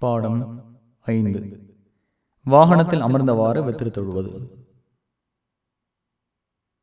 பாடம் ஐந்து. வாகனத்தில் அமர்ந்தவாறு வெத்திரு தொழுவது.